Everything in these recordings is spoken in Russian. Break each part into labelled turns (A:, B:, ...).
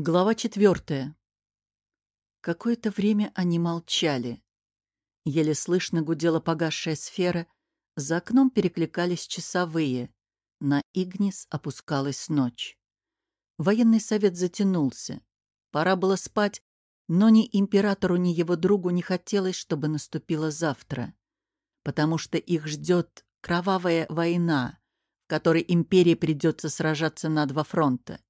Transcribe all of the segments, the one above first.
A: Глава четвертая. Какое-то время они молчали. Еле слышно гудела погасшая сфера, за окном перекликались часовые. На Игнис опускалась ночь. Военный совет затянулся. Пора было спать, но ни императору, ни его другу не хотелось, чтобы наступило завтра, потому что их ждет кровавая война, в которой империи придется сражаться на два фронта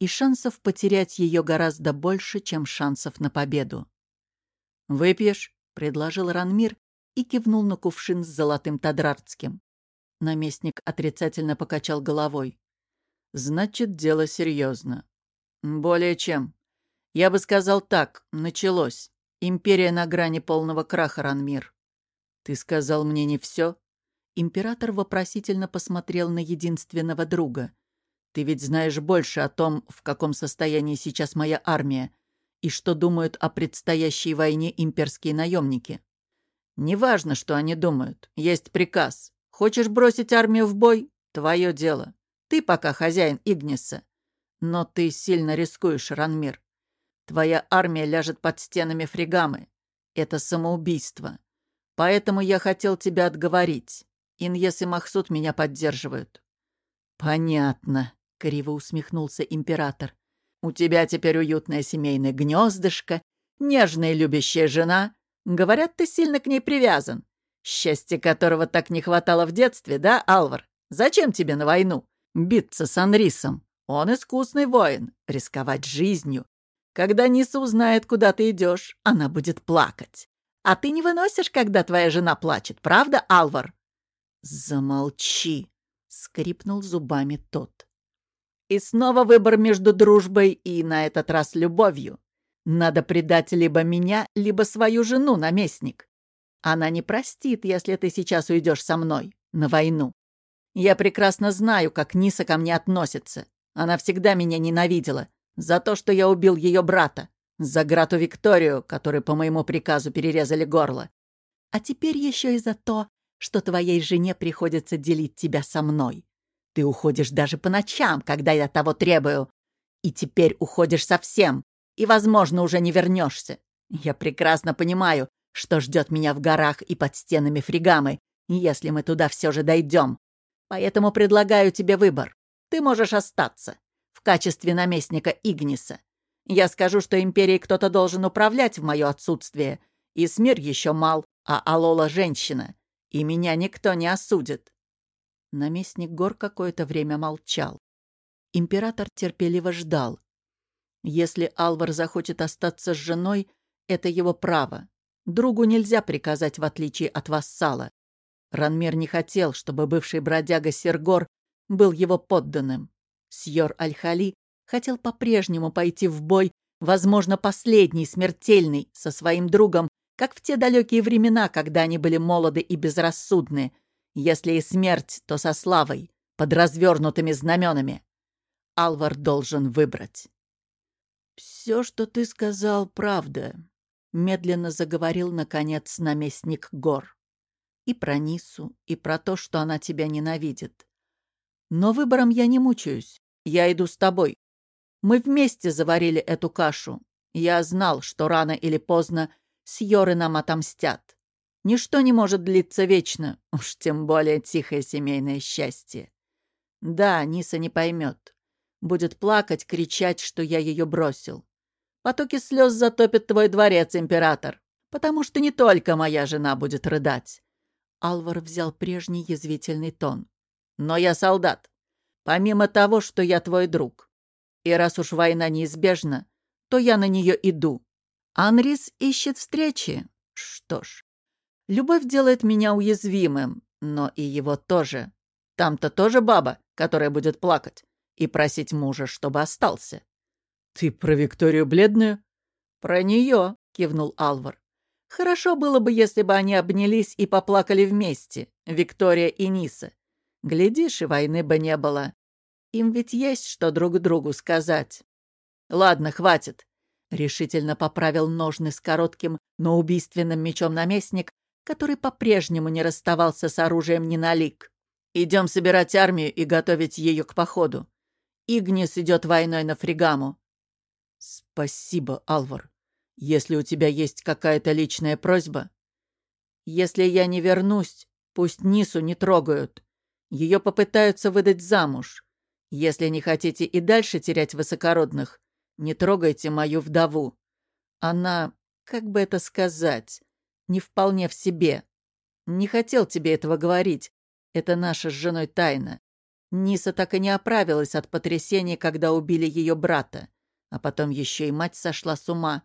A: и шансов потерять ее гораздо больше, чем шансов на победу. «Выпьешь?» — предложил Ранмир и кивнул на кувшин с золотым тадрартским. Наместник отрицательно покачал головой. «Значит, дело серьезно. Более чем. Я бы сказал так, началось. Империя на грани полного краха, Ранмир. Ты сказал мне не все?» Император вопросительно посмотрел на единственного друга — ты ведь знаешь больше о том, в каком состоянии сейчас моя армия, и что думают о предстоящей войне имперские наемники. Неважно, что они думают. Есть приказ. Хочешь бросить армию в бой? Твое дело. Ты пока хозяин Игниса. Но ты сильно рискуешь, Ранмир. Твоя армия ляжет под стенами фригамы. Это самоубийство. Поэтому я хотел тебя отговорить. Иньес и Махсуд меня поддерживают. Понятно. Криво усмехнулся император. «У тебя теперь уютное семейное гнездышко, нежная любящая жена. Говорят, ты сильно к ней привязан. Счастья которого так не хватало в детстве, да, Алвар? Зачем тебе на войну? Биться с Анрисом. Он искусный воин, рисковать жизнью. Когда Ниса узнает, куда ты идешь, она будет плакать. А ты не выносишь, когда твоя жена плачет, правда, Алвар?» «Замолчи!» — скрипнул зубами тот. И снова выбор между дружбой и, на этот раз, любовью. Надо предать либо меня, либо свою жену, наместник. Она не простит, если ты сейчас уйдешь со мной на войну. Я прекрасно знаю, как Ниса ко мне относится. Она всегда меня ненавидела за то, что я убил ее брата, за Грату Викторию, который по моему приказу перерезали горло. А теперь еще и за то, что твоей жене приходится делить тебя со мной. Ты уходишь даже по ночам, когда я того требую. И теперь уходишь совсем, и, возможно, уже не вернешься. Я прекрасно понимаю, что ждет меня в горах и под стенами Фригамы, если мы туда все же дойдем. Поэтому предлагаю тебе выбор. Ты можешь остаться в качестве наместника Игниса. Я скажу, что империей кто-то должен управлять в мое отсутствие. И Смир еще мал, а Алола — женщина. И меня никто не осудит. Наместник гор какое-то время молчал. Император терпеливо ждал. Если Алвар захочет остаться с женой, это его право. Другу нельзя приказать, в отличие от вассала. Ранмир не хотел, чтобы бывший бродяга Сергор был его подданным. Сьор Аль-Хали хотел по-прежнему пойти в бой, возможно, последний, смертельный, со своим другом, как в те далекие времена, когда они были молоды и безрассудны, если и смерть, то со славой, под развернутыми знаменами. Алвар должен выбрать. «Все, что ты сказал, правда», — медленно заговорил, наконец, наместник гор. «И про Нису, и про то, что она тебя ненавидит. Но выбором я не мучаюсь. Я иду с тобой. Мы вместе заварили эту кашу. Я знал, что рано или поздно Сьоры нам отомстят. Ничто не может длиться вечно, уж тем более тихое семейное счастье. Да, Ниса не поймет. Будет плакать, кричать, что я ее бросил. Потоки слез затопят твой дворец, император, потому что не только моя жена будет рыдать. Алвар взял прежний язвительный тон. Но я солдат. Помимо того, что я твой друг. И раз уж война неизбежна, то я на нее иду. Анрис ищет встречи. Что ж, Любовь делает меня уязвимым, но и его тоже. Там-то тоже баба, которая будет плакать и просить мужа, чтобы остался. Ты про Викторию Бледную? Про нее, кивнул Алвар. Хорошо было бы, если бы они обнялись и поплакали вместе, Виктория и Ниса. Глядишь, и войны бы не было. Им ведь есть что друг другу сказать. Ладно, хватит. Решительно поправил ножны с коротким, но убийственным мечом наместник, который по-прежнему не расставался с оружием ни на лик. «Идем собирать армию и готовить ее к походу. Игнис идет войной на Фригаму». Спасибо, Алвар. Если у тебя есть какая-то личная просьба... Если я не вернусь, пусть Нису не трогают. Ее попытаются выдать замуж. Если не хотите и дальше терять высокородных, не трогайте мою вдову. Она, как бы это сказать, не вполне в себе. Не хотел тебе этого говорить. Это наша с женой тайна. Ниса так и не оправилась от потрясения, когда убили ее брата. А потом еще и мать сошла с ума.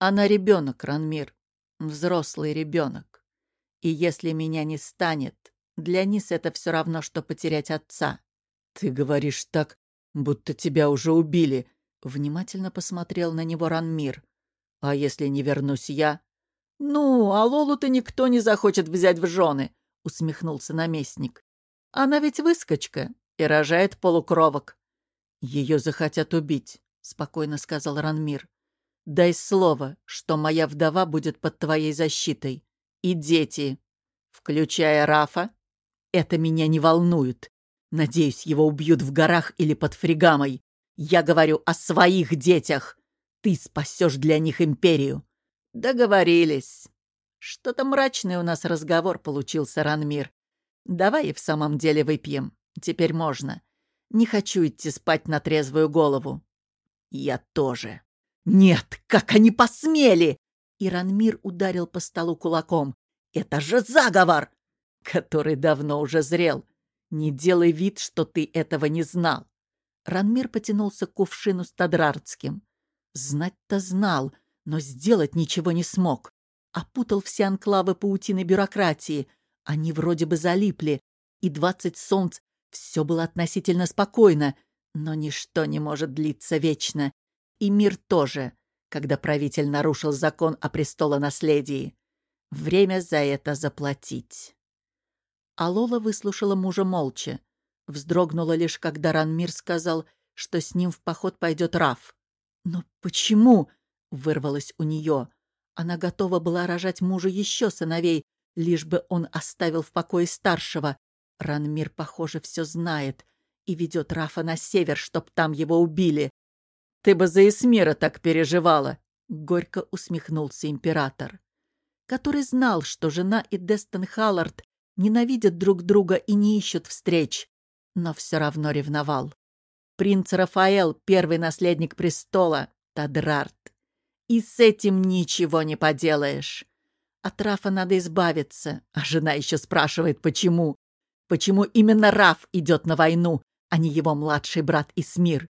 A: Она ребенок, Ранмир. Взрослый ребенок. И если меня не станет, для Нисы это все равно, что потерять отца. «Ты говоришь так, будто тебя уже убили», — внимательно посмотрел на него Ранмир. «А если не вернусь я?» «Ну, а Лолу-то никто не захочет взять в жены», — усмехнулся наместник. «Она ведь выскочка и рожает полукровок». «Ее захотят убить», — спокойно сказал Ранмир. «Дай слово, что моя вдова будет под твоей защитой. И дети, включая Рафа, это меня не волнует. Надеюсь, его убьют в горах или под Фригамой. Я говорю о своих детях. Ты спасешь для них империю. Договорились. Что-то мрачный у нас разговор получился, Ранмир. Давай и в самом деле выпьем. Теперь можно. Не хочу идти спать на трезвую голову. Я тоже. Нет, как они посмели! И Ранмир ударил по столу кулаком. Это же заговор! который давно уже зрел. Не делай вид, что ты этого не знал. Ранмир потянулся к кувшину с Тадрардским. Знать-то знал, но сделать ничего не смог. Опутал все анклавы паутины бюрократии. Они вроде бы залипли, и двадцать солнц все было относительно спокойно, но ничто не может длиться вечно. И мир тоже, когда правитель нарушил закон о престолонаследии. Время за это заплатить. А Лола выслушала мужа молча. Вздрогнула лишь, когда Ранмир сказал, что с ним в поход пойдет Раф. «Но почему?» — вырвалось у нее. Она готова была рожать мужу еще сыновей, лишь бы он оставил в покое старшего. Ранмир, похоже, все знает и ведет Рафа на север, чтоб там его убили. «Ты бы за Эсмира так переживала!» — горько усмехнулся император, который знал, что жена и Дестон Халлард ненавидят друг друга и не ищут встреч, но все равно ревновал. Принц Рафаэл — первый наследник престола, Тадрарт. И с этим ничего не поделаешь. От Рафа надо избавиться, а жена еще спрашивает, почему. Почему именно Раф идет на войну, а не его младший брат Исмир?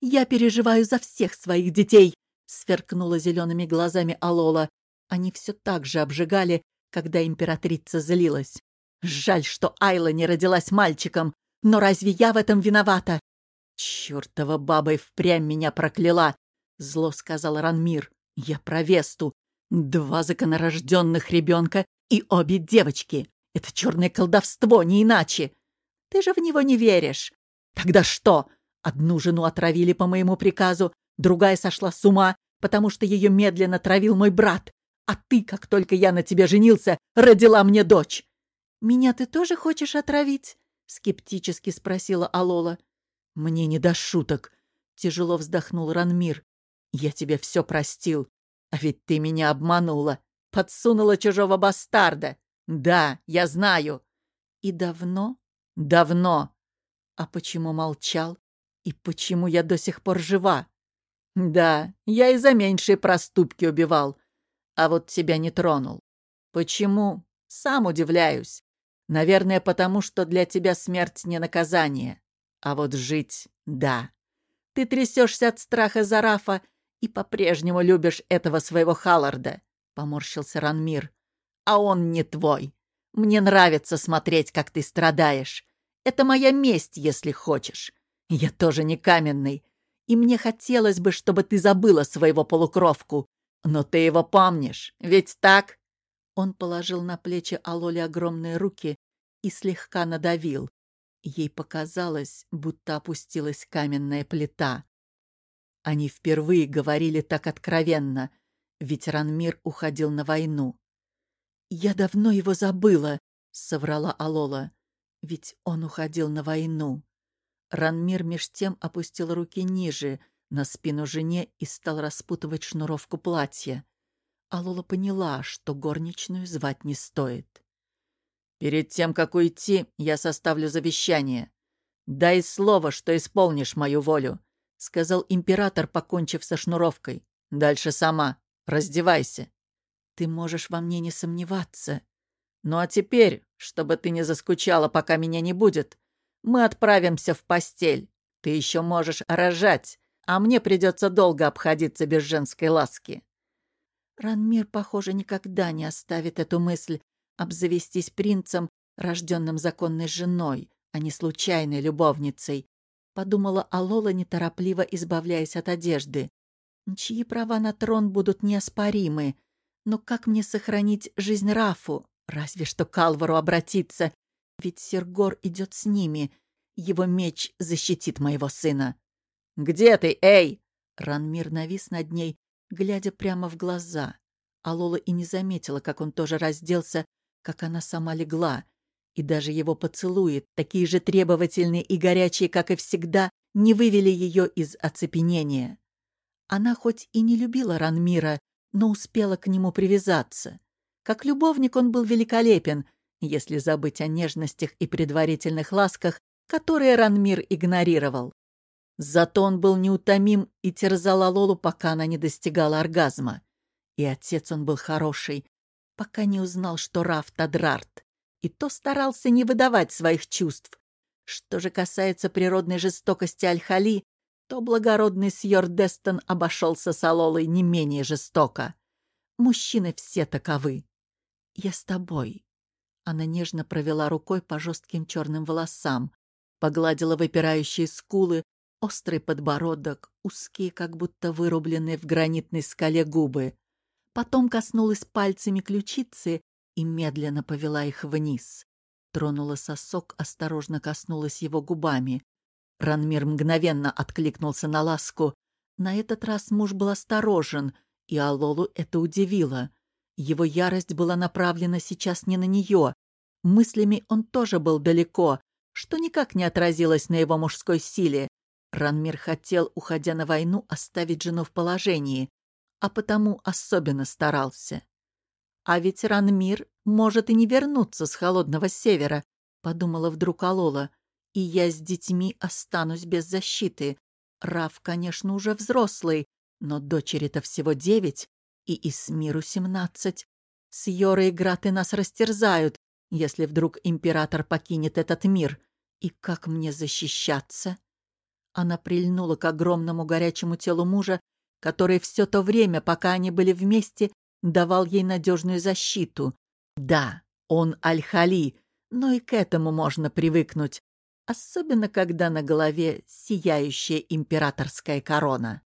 A: «Я переживаю за всех своих детей!» — сверкнула зелеными глазами Алола. Они все так же обжигали, когда императрица злилась. Жаль, что Айла не родилась мальчиком, но разве я в этом виновата? Чёртова баба и впрямь меня прокляла, зло сказал Ранмир. Я про Весту. Два законорожденных ребенка и обе девочки. Это черное колдовство, не иначе. Ты же в него не веришь. Тогда что? Одну жену отравили по моему приказу, другая сошла с ума, потому что ее медленно травил мой брат. А ты, как только я на тебе женился, родила мне дочь. «Меня ты тоже хочешь отравить?» — скептически спросила Алола. «Мне не до шуток», — тяжело вздохнул Ранмир. «Я тебе все простил, а ведь ты меня обманула, подсунула чужого бастарда. Да, я знаю». «И давно?» «Давно». «А почему молчал? И почему я до сих пор жива?» «Да, я и за меньшие проступки убивал, а вот тебя не тронул. Почему? Сам удивляюсь. Наверное, потому что для тебя смерть не наказание. А вот жить — да. Ты трясешься от страха за Рафа и по-прежнему любишь этого своего Халларда, — поморщился Ранмир. А он не твой. Мне нравится смотреть, как ты страдаешь. Это моя месть, если хочешь. Я тоже не каменный. И мне хотелось бы, чтобы ты забыла своего полукровку. Но ты его помнишь, ведь так? Он положил на плечи Алоли огромные руки и слегка надавил. Ей показалось, будто опустилась каменная плита. Они впервые говорили так откровенно, ведь Ранмир уходил на войну. «Я давно его забыла», — соврала Алола. «Ведь он уходил на войну». Ранмир меж тем опустил руки ниже, на спину жене и стал распутывать шнуровку платья. А Лола поняла, что горничную звать не стоит. «Перед тем, как уйти, я составлю завещание. Дай слово, что исполнишь мою волю», — сказал император, покончив со шнуровкой. «Дальше сама. Раздевайся». «Ты можешь во мне не сомневаться». «Ну а теперь, чтобы ты не заскучала, пока меня не будет, мы отправимся в постель. Ты еще можешь рожать, а мне придется долго обходиться без женской ласки». Ранмир, похоже, никогда не оставит эту мысль обзавестись принцем, рожденным законной женой, а не случайной любовницей. Подумала Алола, неторопливо избавляясь от одежды. Чьи права на трон будут неоспоримы? Но как мне сохранить жизнь Рафу? Разве что к Алвару обратиться, ведь Сергор идет с ними. Его меч защитит моего сына. «Где ты, эй?» Ранмир навис над ней, глядя прямо в глаза. А Лола и не заметила, как он тоже разделся, как она сама легла. И даже его поцелуи, такие же требовательные и горячие, как и всегда, не вывели ее из оцепенения. Она хоть и не любила Ранмира, но успела к нему привязаться. Как любовник он был великолепен, если забыть о нежностях и предварительных ласках, которые Ранмир игнорировал. Зато он был неутомим и терзал Алолу, пока она не достигала оргазма. И отец он был хороший, пока не узнал, что Раф Тадрарт. И то старался не выдавать своих чувств. Что же касается природной жестокости Аль-Хали, то благородный Сьор Дестон обошелся с Алолой не менее жестоко. Мужчины все таковы. «Я с тобой». Она нежно провела рукой по жестким черным волосам, погладила выпирающие скулы, острый подбородок, узкие, как будто вырубленные в гранитной скале губы. Потом коснулась пальцами ключицы и медленно повела их вниз. Тронула сосок, осторожно коснулась его губами. Ранмир мгновенно откликнулся на ласку. На этот раз муж был осторожен, и Алолу это удивило. Его ярость была направлена сейчас не на нее. Мыслями он тоже был далеко, что никак не отразилось на его мужской силе. Ранмир хотел, уходя на войну, оставить жену в положении, а потому особенно старался. «А ведь Ранмир может и не вернуться с холодного севера», — подумала вдруг Алола. «И я с детьми останусь без защиты. Раф, конечно, уже взрослый, но дочери-то всего девять, и Исмиру семнадцать. С Йорой Граты нас растерзают, если вдруг император покинет этот мир. И как мне защищаться?» Она прильнула к огромному горячему телу мужа, который все то время, пока они были вместе, давал ей надежную защиту. Да, он Аль-Хали, но и к этому можно привыкнуть, особенно когда на голове сияющая императорская корона.